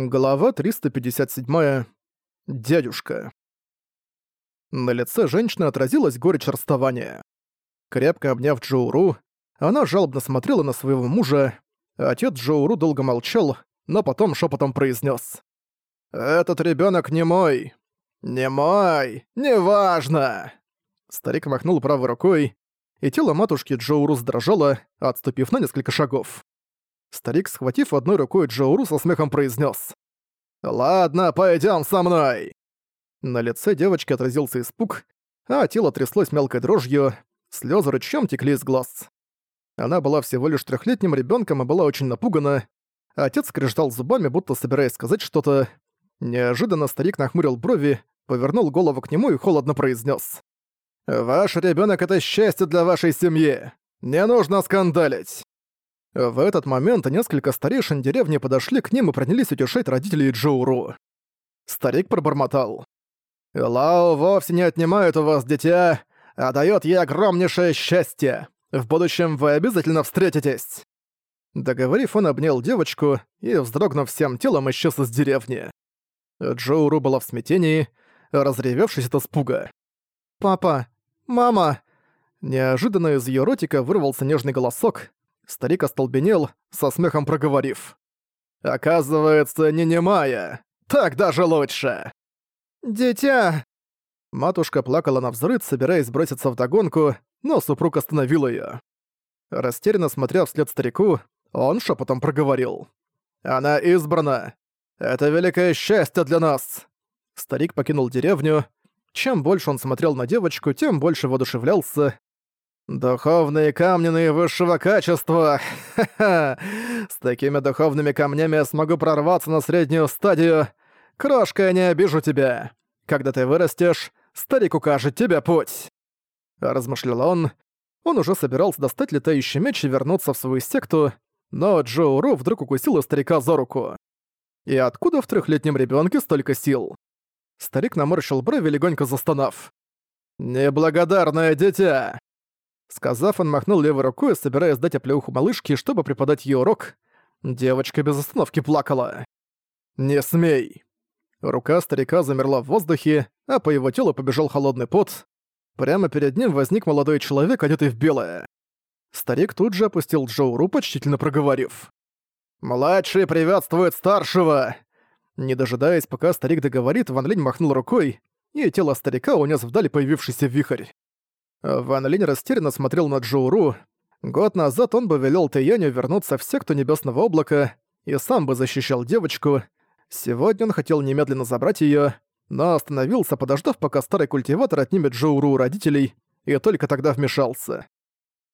Глава 357. Дядюшка. На лице женщины отразилась горечь расставания. Крепко обняв Джоуру, она жалобно смотрела на своего мужа, отец Джоуру долго молчал, но потом шепотом произнес: «Этот ребенок не мой! Не мой! Неважно!» Старик махнул правой рукой, и тело матушки Джоуру сдрожало, отступив на несколько шагов. Старик, схватив одной рукой Джоуру, со смехом произнес: «Ладно, пойдем со мной!» На лице девочки отразился испуг, а тело тряслось мелкой дрожью, слезы рычом текли из глаз. Она была всего лишь трехлетним ребенком и была очень напугана. Отец скрежетал зубами, будто собираясь сказать что-то. Неожиданно старик нахмурил брови, повернул голову к нему и холодно произнес: «Ваш ребенок это счастье для вашей семьи! Не нужно скандалить!» В этот момент несколько старейшин деревни подошли к ним и принялись утешать родителей Джоуру. Старик пробормотал. «Лао вовсе не отнимает у вас дитя, а дает ей огромнейшее счастье. В будущем вы обязательно встретитесь». Договорив, он обнял девочку и, вздрогнув всем телом, исчез из деревни. Джоуру была в смятении, разревевшись от испуга. «Папа! Мама!» Неожиданно из её ротика вырвался нежный голосок, Старик остолбенел, со смехом проговорив. «Оказывается, не немая. Так даже лучше!» «Дитя!» Матушка плакала на взрыв, собираясь броситься в догонку, но супруг остановил её. Растерянно смотря вслед старику, он шепотом проговорил. «Она избрана! Это великое счастье для нас!» Старик покинул деревню. Чем больше он смотрел на девочку, тем больше воодушевлялся. «Духовные камни наивысшего качества! С такими духовными камнями я смогу прорваться на среднюю стадию! Крошка, я не обижу тебя! Когда ты вырастешь, старик укажет тебе путь!» Размышлял он. Он уже собирался достать летающий меч и вернуться в свою секту, но Джоу Ру вдруг укусила старика за руку. И откуда в трехлетнем ребенке столько сил? Старик наморщил брови, легонько застонав. «Неблагодарное дитя!» Сказав, он махнул левой рукой, собираясь дать оплеуху малышке, чтобы преподать ей урок. Девочка без остановки плакала. «Не смей!» Рука старика замерла в воздухе, а по его телу побежал холодный пот. Прямо перед ним возник молодой человек, одетый в белое. Старик тут же опустил Джоуру, почтительно проговорив. «Младший приветствует старшего!» Не дожидаясь, пока старик договорит, Ван Линь махнул рукой, и тело старика унес вдаль появившийся вихрь. Ван Линь растерянно смотрел на Джоуру. Год назад он бы велел Тэяню вернуться в секту Небесного Облака и сам бы защищал девочку. Сегодня он хотел немедленно забрать её, но остановился, подождав, пока старый культиватор отнимет Джоуру у родителей, и только тогда вмешался.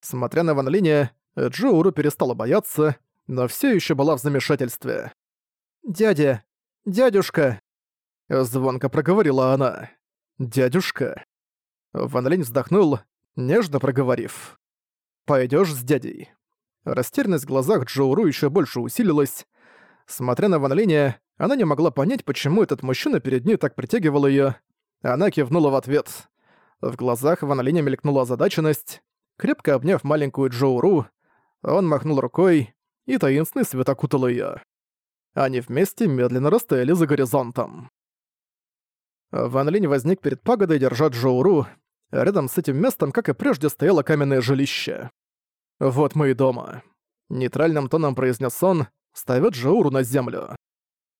Смотря на Ван Линя, Джоуру перестала бояться, но всё ещё была в замешательстве. «Дядя! Дядюшка!» Звонко проговорила она. «Дядюшка?» Ван Линь вздохнул, нежно проговорив. «Пойдёшь с дядей». Растерянность в глазах Джоуру ещё больше усилилась. Смотря на Ван Линя, она не могла понять, почему этот мужчина перед ней так притягивал её. Она кивнула в ответ. В глазах Ван Линя мелькнула озадаченность. Крепко обняв маленькую Джоуру, он махнул рукой, и таинственный свет окутал её. Они вместе медленно растаяли за горизонтом. Ван Линь возник перед пагодой, держа Джоуру, Рядом с этим местом, как и прежде, стояло каменное жилище. «Вот мы и дома», — нейтральным тоном произнес он, ставя Джоуру на землю.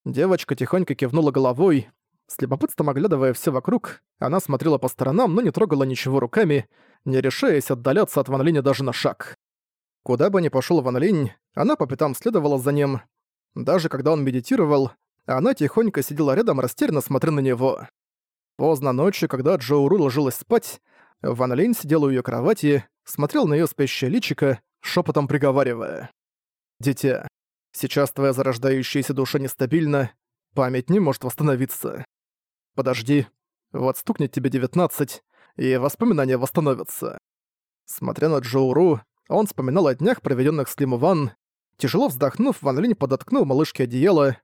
Девочка тихонько кивнула головой. С любопытством оглядывая все вокруг, она смотрела по сторонам, но не трогала ничего руками, не решаясь отдаляться от Ван Линя даже на шаг. Куда бы ни пошёл Ван Линь, она по пятам следовала за ним. Даже когда он медитировал, она тихонько сидела рядом, растерянно смотря на него. Поздно ночью, когда Джоуру ложилась спать, Ван Линь сидел у её кровати, смотрел на её спящее личико, шепотом приговаривая. «Дитя, сейчас твоя зарождающаяся душа нестабильна, память не может восстановиться. Подожди, вот стукнет тебе девятнадцать, и воспоминания восстановятся». Смотря на Джоуру, он вспоминал о днях, проведённых с Лиму Ван. Тяжело вздохнув, Ван Линь подоткнул малышке одеяло,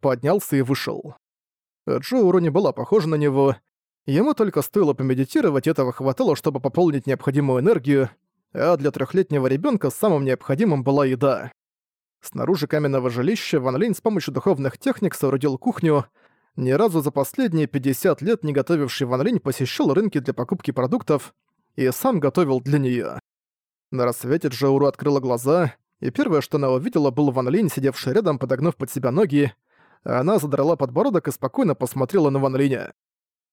поднялся и вышел. Джоуру не была похожа на него. Ему только стоило помедитировать, этого хватало, чтобы пополнить необходимую энергию, а для трехлетнего ребенка самым необходимым была еда. Снаружи каменного жилища Ван Линь с помощью духовных техник соорудил кухню. Ни разу за последние 50 лет не готовивший Ван Линь посещал рынки для покупки продуктов и сам готовил для неё. На рассвете Джоуру открыла глаза, и первое, что она увидела, был Ван Линь, сидевший рядом, подогнув под себя ноги. Она задрала подбородок и спокойно посмотрела на Ван Линя.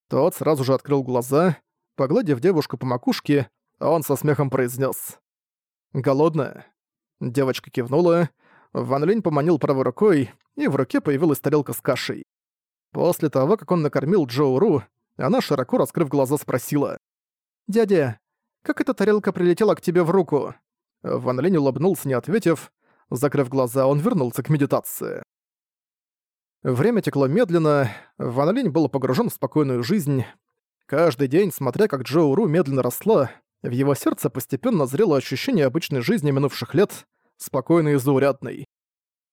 Тот сразу же открыл глаза, погладив девушку по макушке, а он со смехом произнес: «Голодная?» Девочка кивнула, Ван Линь поманил правой рукой, и в руке появилась тарелка с кашей. После того, как он накормил Джоу Ру, она, широко раскрыв глаза, спросила. «Дядя, как эта тарелка прилетела к тебе в руку?» Ван Линь улыбнулся, не ответив. Закрыв глаза, он вернулся к медитации. Время текло медленно, Ван Линь был погружен в спокойную жизнь. Каждый день, смотря как Джоу Ру медленно росла, в его сердце постепенно зрело ощущение обычной жизни минувших лет, спокойной и заурядной.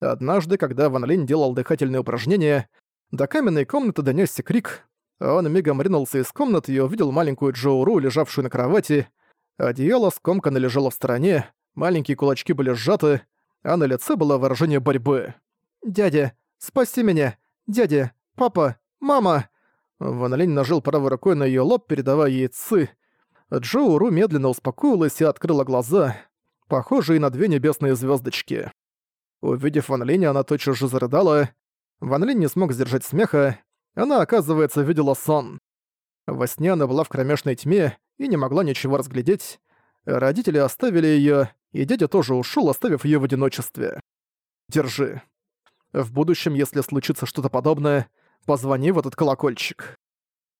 Однажды, когда Ван Линь делал дыхательные упражнения, до каменной комнаты донёсся крик. Он мигом ринулся из комнаты и увидел маленькую Джоуру, лежавшую на кровати. Одеяло скомканно лежало в стороне, маленькие кулачки были сжаты, а на лице было выражение борьбы. «Дядя, спаси меня! Дядя! Папа! Мама!» Ван Линь нажал правой рукой на её лоб, передавая ей ци. Джоуру медленно успокоилась и открыла глаза, похожие на две небесные звёздочки. Увидев Ван Линя, она тотчас же зарыдала, Ван Линь не смог сдержать смеха. Она, оказывается, видела сон. Во сне она была в кромешной тьме и не могла ничего разглядеть. Родители оставили её, и дядя тоже ушёл, оставив её в одиночестве. Держи. В будущем, если случится что-то подобное, позвони в этот колокольчик.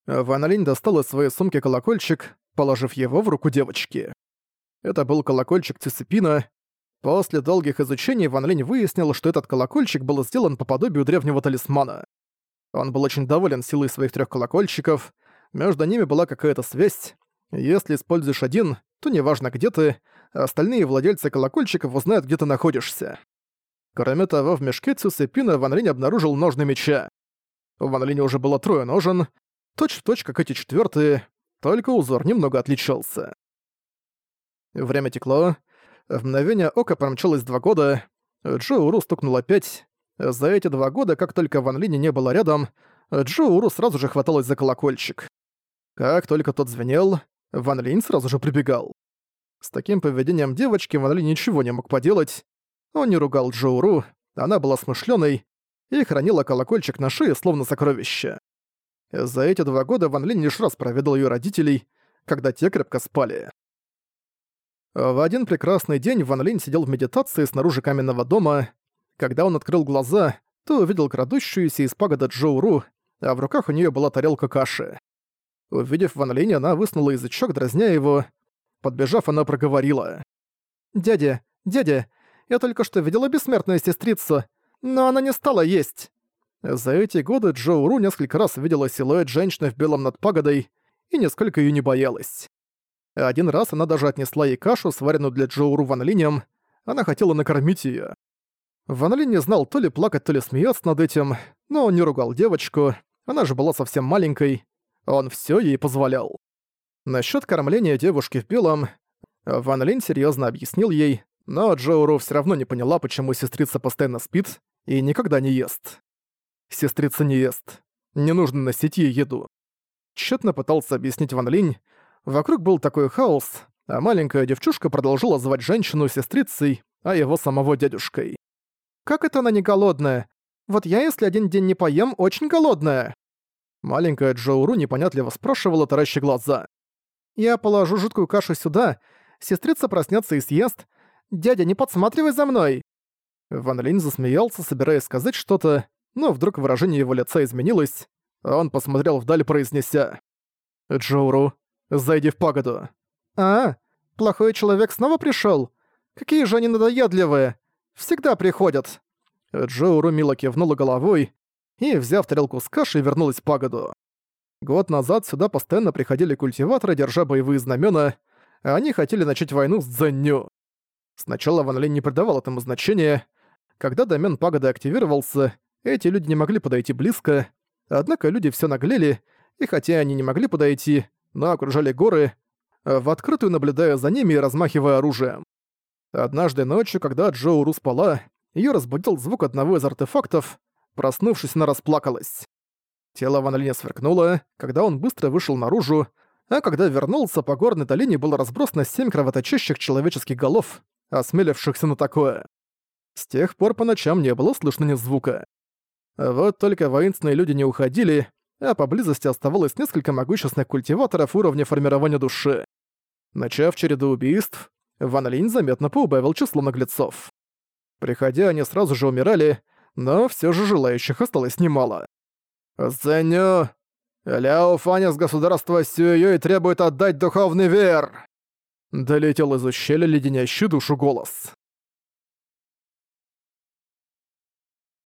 Ван Линь достал из своей сумки колокольчик, положив его в руку девочки. Это был колокольчик Цисипина, После долгих изучений Ван Линь выяснил, что этот колокольчик был сделан по подобию древнего талисмана. Он был очень доволен силой своих трех колокольчиков, между ними была какая-то связь. Если используешь один, то неважно где ты, остальные владельцы колокольчиков узнают, где ты находишься. Кроме того, в мешке Цюсепина Ван Линь обнаружил ножны меча. У Ван Линя уже было трое ножен, точь-в-точь, точь, как эти четвертые, только узор немного отличался. Время текло, в мгновение ока промчалось два года. Джо Уру стукнуло пять. За эти два года, как только Ван Линя не было рядом, Джо Уру сразу же хваталась за колокольчик. Как только тот звенел, Ван Линь сразу же прибегал. С таким поведением девочки Ван Линь ничего не мог поделать. Он не ругал Джоуру, она была смышленой и хранила колокольчик на шее, словно сокровище. За эти два года Ван Линь лишь раз проведал ее родителей, когда те крепко спали. В один прекрасный день Ван Линь сидел в медитации снаружи каменного дома. Когда он открыл глаза, то увидел крадущуюся из пагода Джоуру, а в руках у нее была тарелка каши. Увидев Ван Линь, она высунула язычок, дразня его. Подбежав, она проговорила. «Дядя, дядя, я только что видела бессмертную сестрицу, но она не стала есть». За эти годы Джоуру несколько раз видела силуэт женщины в белом над пагодой и нисколько ее не боялась. Один раз она даже отнесла ей кашу, сваренную для Джоуру Ван Линем. Она хотела накормить её. Ван Линь не знал то ли плакать, то ли смеяться над этим, но он не ругал девочку, она же была совсем маленькой. Он всё ей позволял. Насчёт кормления девушки в белом, Ван Линь серьёзно объяснил ей, но Джоуру всё равно не поняла, почему сестрица постоянно спит и никогда не ест. Сестрица не ест. Не нужно носить ей еду. Тщетно пытался объяснить Ван Линь, Вокруг был такой хаос, а маленькая девчушка продолжила звать женщину сестрицей, а его самого дядюшкой. «Как это она не голодная? Вот я, если один день не поем, очень голодная!» Маленькая Джоуру непонятливо спрашивала, таращи глаза. «Я положу жуткую кашу сюда, сестрица проснется и съест. Дядя, не подсматривай за мной!» Ван Линь засмеялся, собираясь сказать что-то, но вдруг выражение его лица изменилось, он посмотрел вдаль, произнеся «Джоуру, Зайди в пагоду». «А, плохой человек снова пришёл? Какие же они надоедливые! Всегда приходят!» Джоуру мило кивнула головой и, взяв тарелку с кашей, вернулась в пагоду. Год назад сюда постоянно приходили культиваторы, держа боевые знамена, а они хотели начать войну с Дзэнню. Сначала Ван Линь не придавал этому значения. Когда домен пагоды активировался, эти люди не могли подойти близко, однако люди все наглели, и хотя они не могли подойти, но окружали горы, э, в открытую наблюдая за ними и размахивая оружием. Однажды ночью, когда Джоуру спала, Её разбудил звук одного из артефактов. Проснувшись, она расплакалась. Тело Ван Линя сверкнуло, когда он быстро вышел наружу, а когда вернулся, по горной долине было разбросано семь кровоточащих человеческих голов, осмелившихся на такое. С тех пор по ночам не было слышно ни звука. Вот только воинственные люди не уходили, а поблизости оставалось несколько могущественных культиваторов уровня формирования души. Начав череду убийств, Ван Линь заметно поубавил число наглецов. Приходя, они сразу же умирали, но все же желающих осталось немало. «Зэню, Ляо Фань из государства Сююй требует отдать духовный вер!» Долетел из ущелья леденящий душу голос.